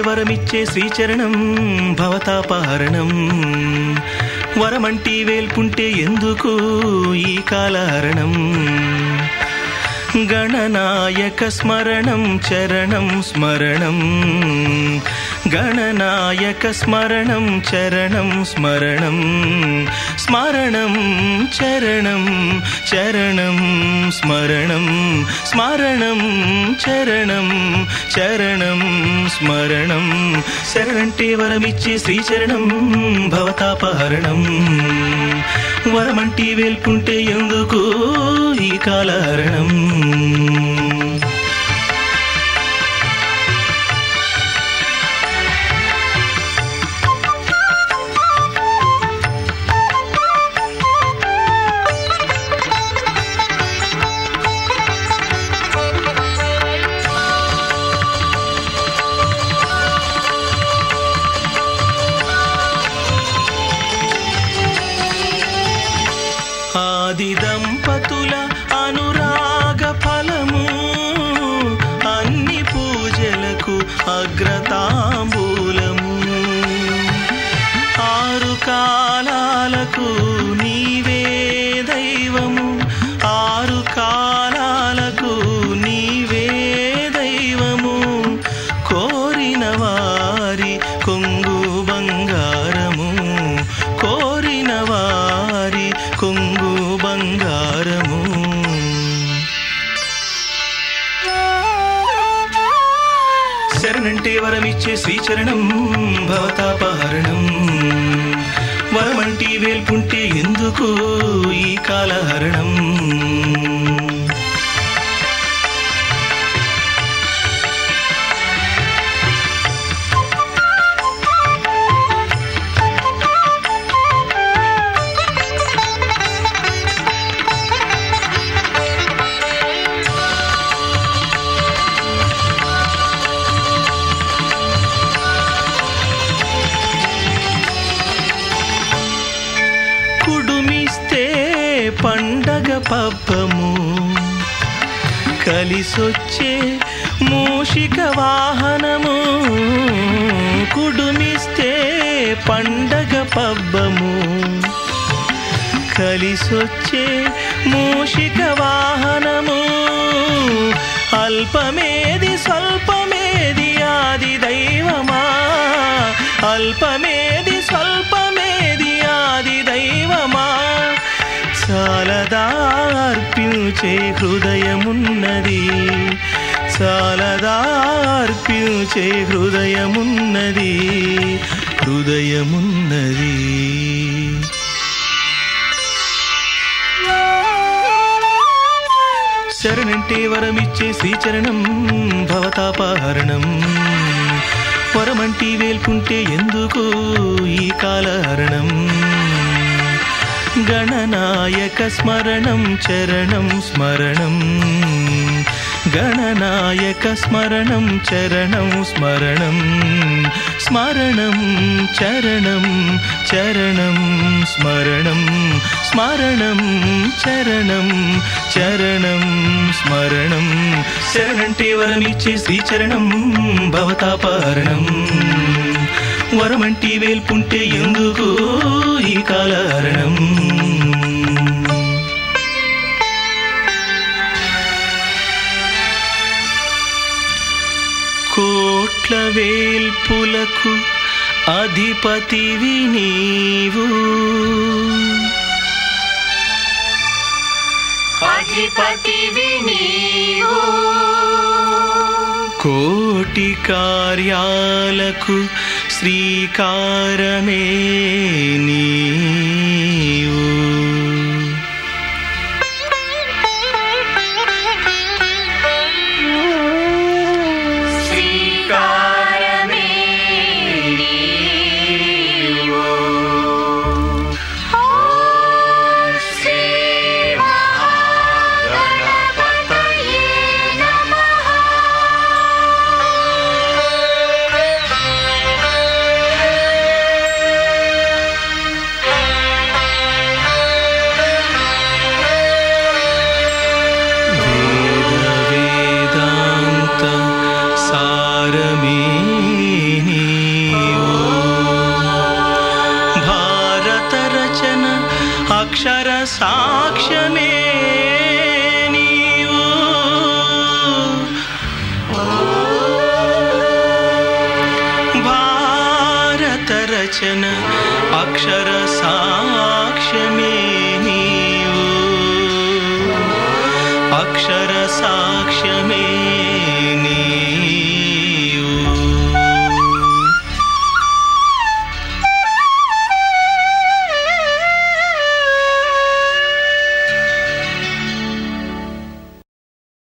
వరమిచ్చే శ్రీచరణం భవతాపహరణం. వరమంటి వేల్పుంటే ఎందుకు ఈ కాలహరణం? గణనాయక స్మరణం చరణం స్మరణం. గణనాయక స్మరణం చరణం స్మరణం స్మరణం చరణం చరణం స్మరణం స్మరణం చరణం చరణం స్మరణం శరణంటే వరమిచ్చి శ్రీచరణం భవతాపహరణం వరమంటి వేల్పుంటే ఎందుకు ఆది దంపతుల అనురాగ ఫలము అన్ని పూజలకు అగ్రతా శరణంటే శ్రీచరణం భవతాపహరణం. వరమంటి వేల్పుంటే ఎందుకు ఈ కాలహరణం. పండగ పబ్బము. కలిసొచ్చే మూషిక వాహనము. కుడుమిస్తే పండగ పబ్బము. కలిసొచ్చే మూషిక వాహనము. అల్పమేది స్వల్పమేది ఆది దైవమా. అల్పమే చే హృదయమున్నది. చాలదార్పించే హృదయమున్నది. హృదయమున్నది. శరణంటే వరమిచ్చే శ్రీచరణం భవతాపహరణం. వరమంటి వేల్పుంటే ఎందుకు ఈ కాలహరణం. గణనాయక స్మరణం చరణం స్మరణం. గణనాయక స్మరణం చరణం స్మరణం. స్మరణం చరణం చరణం స్మరణం. స్మరణం చరణం చరణం స్మరణం. శరణంటే వరమిచ్చే శ్రీచరణం భవతాపారణం వరమంటి వేల్పుంటే ఎందుకు ఈ కాలహరణం కోట్ల వేల్పులకు అధిపతివి నీవు. అధిపతివి నీవు. కోటి కార్యాలకు श्रीकारमेनी। సాక్ష్యమే నీవు భారత రచన అక్షర సాక్ష్యమే నీవు అక్షర సాక్ష్యమే